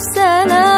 sana